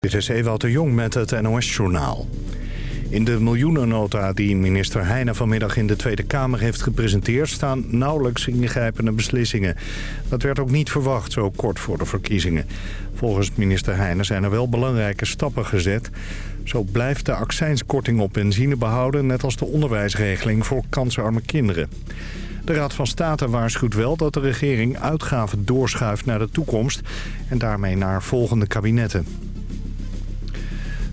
Dit is Ewout de Jong met het NOS-journaal. In de miljoenennota die minister Heijnen vanmiddag in de Tweede Kamer heeft gepresenteerd... staan nauwelijks ingrijpende beslissingen. Dat werd ook niet verwacht, zo kort voor de verkiezingen. Volgens minister Heijnen zijn er wel belangrijke stappen gezet. Zo blijft de accijnskorting op benzine behouden... net als de onderwijsregeling voor kansarme kinderen. De Raad van State waarschuwt wel dat de regering uitgaven doorschuift naar de toekomst... en daarmee naar volgende kabinetten.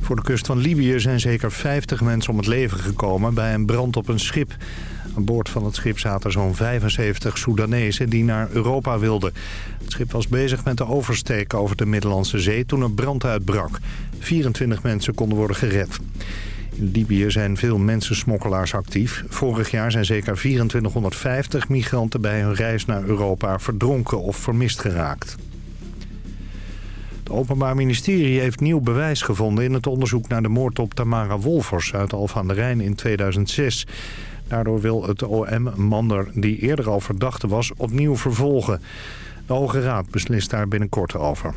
Voor de kust van Libië zijn zeker 50 mensen om het leven gekomen bij een brand op een schip. Aan boord van het schip zaten zo'n 75 Soedanezen die naar Europa wilden. Het schip was bezig met de oversteek over de Middellandse Zee toen een brand uitbrak. 24 mensen konden worden gered. In Libië zijn veel mensensmokkelaars actief. Vorig jaar zijn zeker 2450 migranten bij hun reis naar Europa verdronken of vermist geraakt. Het Openbaar Ministerie heeft nieuw bewijs gevonden... in het onderzoek naar de moord op Tamara Wolfers uit Alphen aan de Rijn in 2006. Daardoor wil het OM Mander, die eerder al verdachte was, opnieuw vervolgen. De Hoge Raad beslist daar binnenkort over.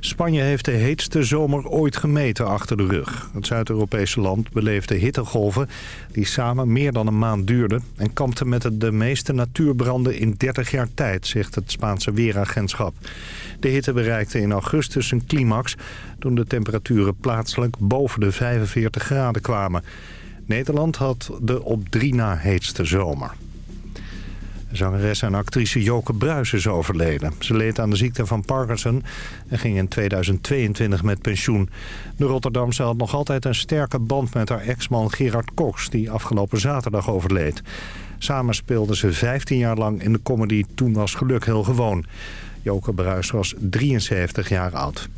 Spanje heeft de heetste zomer ooit gemeten achter de rug. Het Zuid-Europese land beleefde hittegolven die samen meer dan een maand duurden... en kampte met de meeste natuurbranden in 30 jaar tijd, zegt het Spaanse Weeragentschap. De hitte bereikte in augustus een climax toen de temperaturen plaatselijk boven de 45 graden kwamen. Nederland had de op drie na heetste zomer. Zangeres en actrice Joke Bruis is overleden. Ze leed aan de ziekte van Parkinson en ging in 2022 met pensioen. De Rotterdamse had nog altijd een sterke band met haar ex-man Gerard Cox... die afgelopen zaterdag overleed. Samen speelden ze 15 jaar lang in de comedy Toen was geluk heel gewoon. Joke Bruis was 73 jaar oud.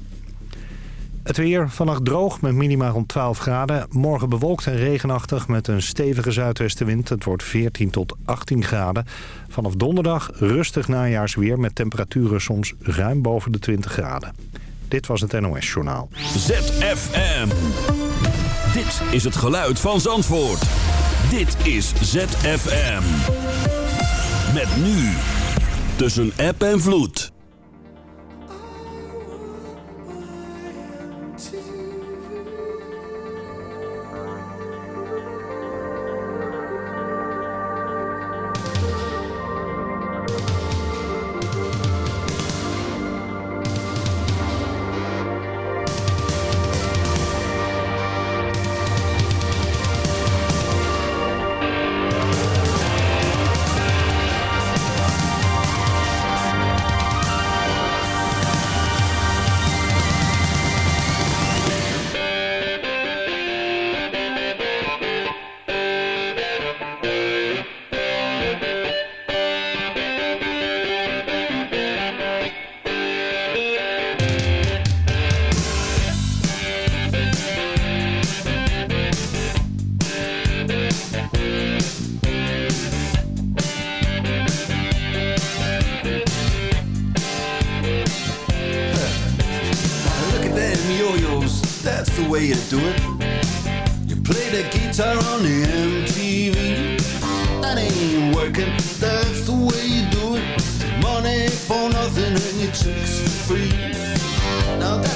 Het weer vannacht droog met minima rond 12 graden. Morgen bewolkt en regenachtig met een stevige zuidwestenwind. Het wordt 14 tot 18 graden. Vanaf donderdag rustig najaarsweer met temperaturen soms ruim boven de 20 graden. Dit was het NOS Journaal. ZFM. Dit is het geluid van Zandvoort. Dit is ZFM. Met nu. Tussen app en vloed.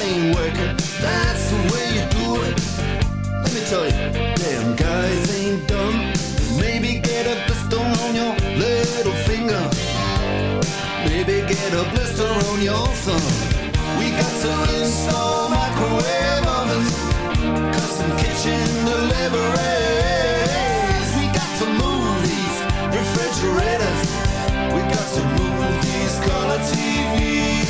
ain't working. That's the way you do it. Let me tell you, damn guys ain't dumb. Maybe get a blister on your little finger. Maybe get a blister on your thumb. We got to install microwave ovens, custom kitchen deliveries. We got to move these refrigerators. We got to move these color TVs.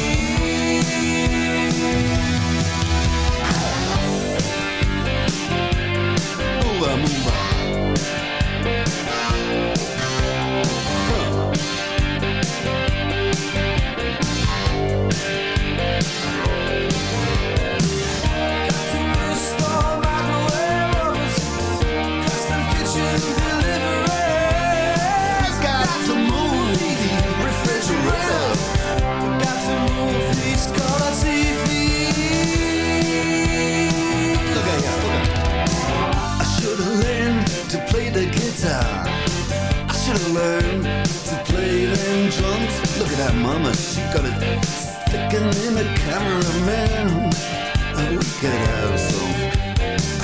guitar. I should have learned to play them drums. Look at that mama, she got it sticking in the cameraman. And we at her so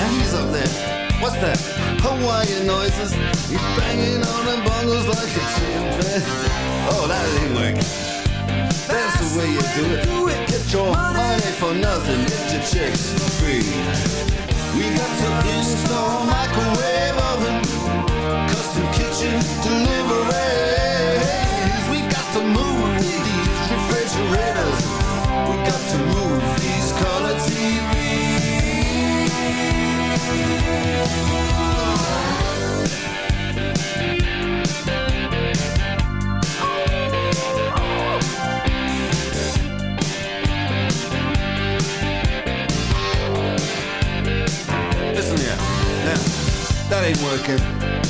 And he's up there. What's that? Hawaiian noises. He's banging on the bongos like a chimpanzee. Oh, that ain't working. That's, That's the way you do it. do it. Get your money. money for nothing. Get your checks free. We got to install microwave oven custom kitchen deliveries. We got to move refrigerators. We got to move color TVs. Listen here. That ain't working.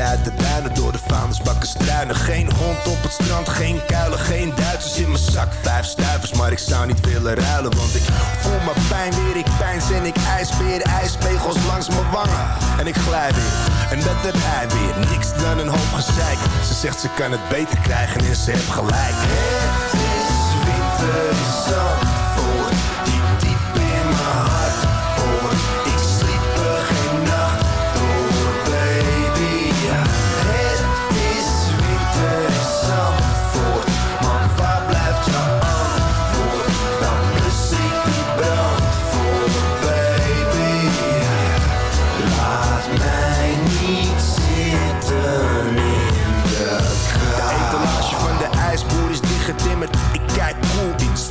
Uit de duinen door de bakken struinen. Geen hond op het strand, geen kuilen, geen Duitsers in mijn zak. Vijf stuivers, maar ik zou niet willen ruilen. Want ik voel mijn pijn weer, ik pijns en ik ijsbeer. Ijspegels langs mijn wangen en ik glij weer. En dat heb hij weer, niks dan een hoop gezeik. Ze zegt ze kan het beter krijgen en ze heeft gelijk.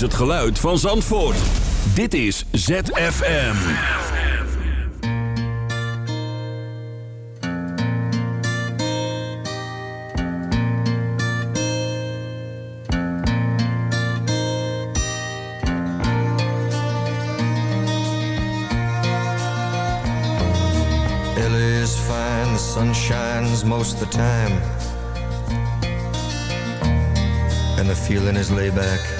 Is het geluid van Zandvoort. Dit is ZFM. LA is fine, the sun shines most the time. And the feeling is laid back.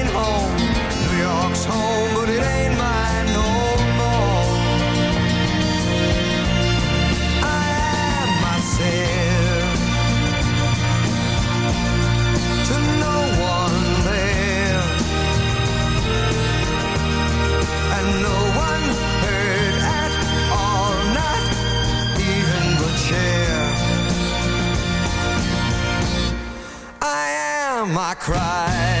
cry.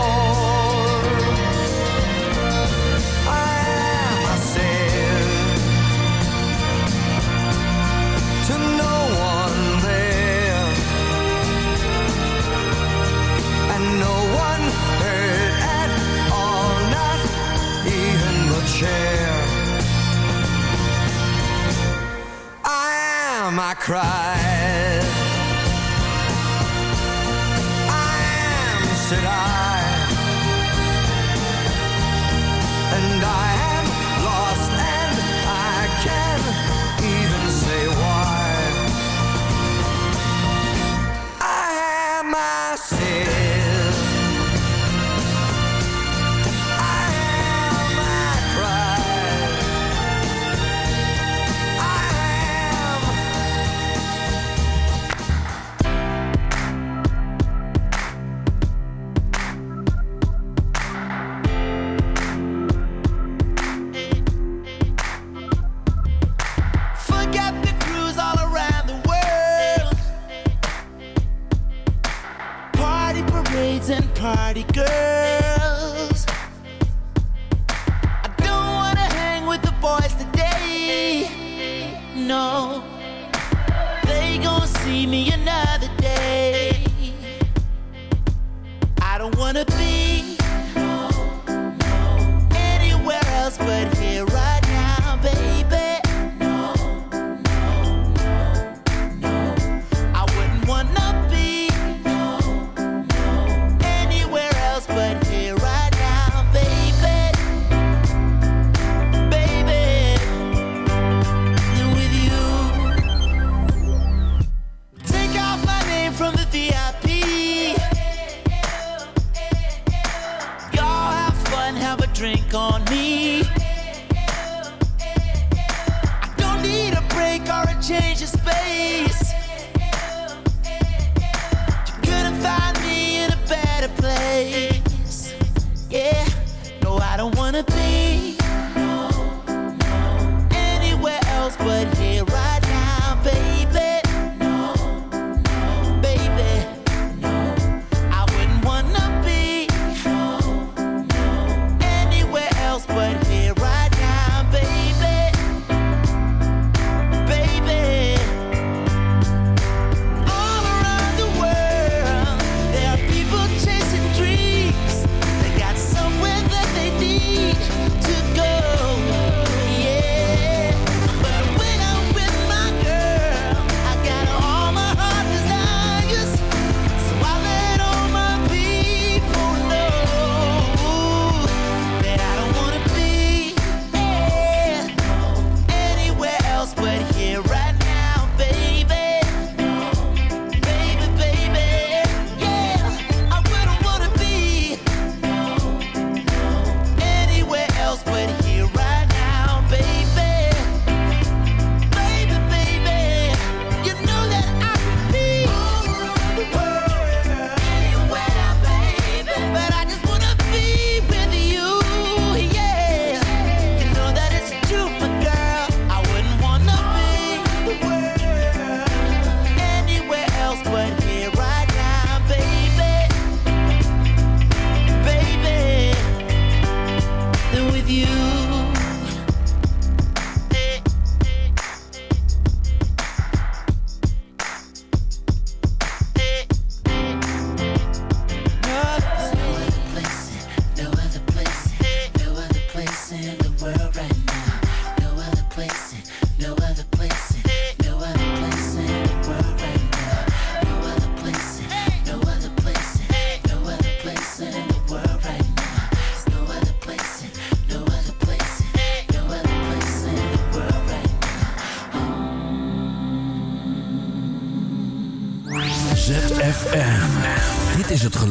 cry. party girls. I don't wanna hang with the boys today. No, they gon' see me another day. I don't wanna be wanna be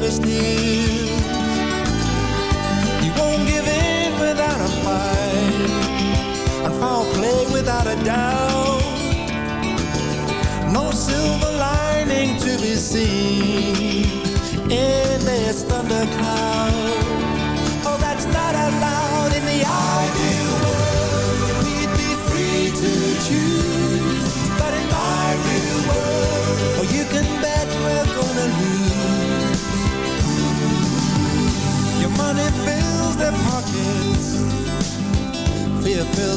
self-esteem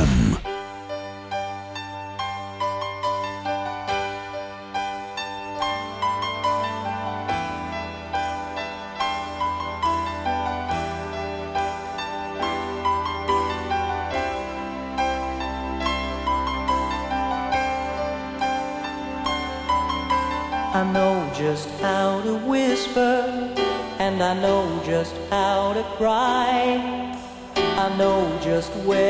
FM. I know just how to whisper, and I know just how to cry. I know just where.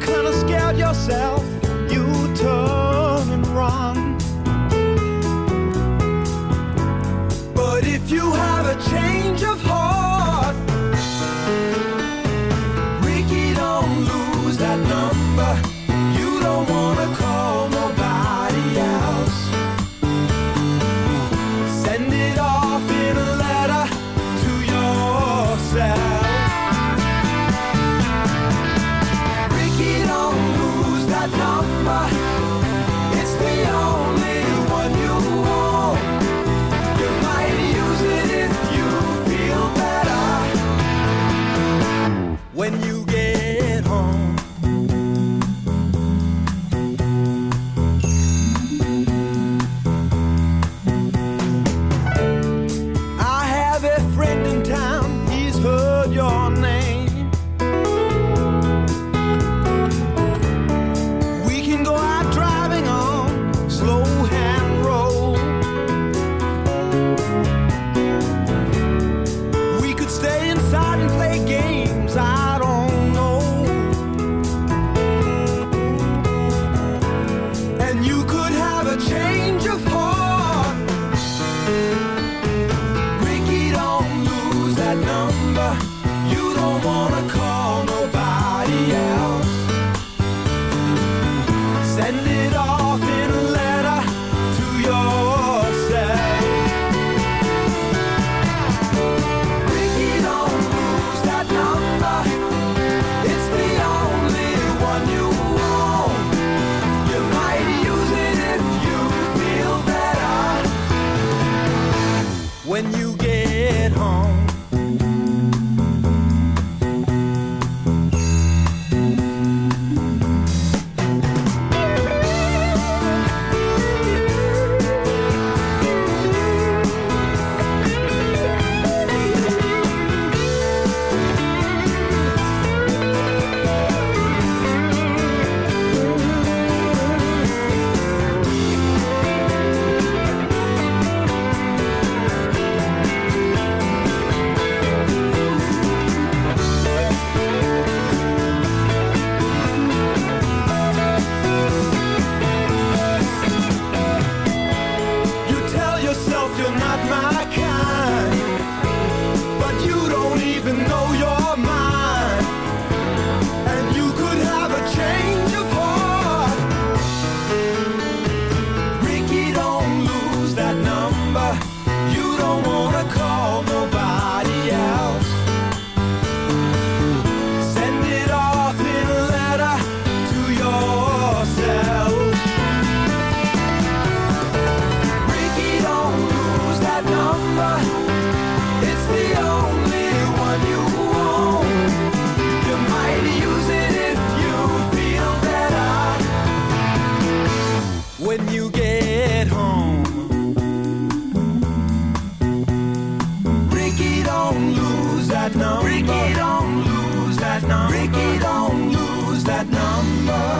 kind of scared yourself. summer.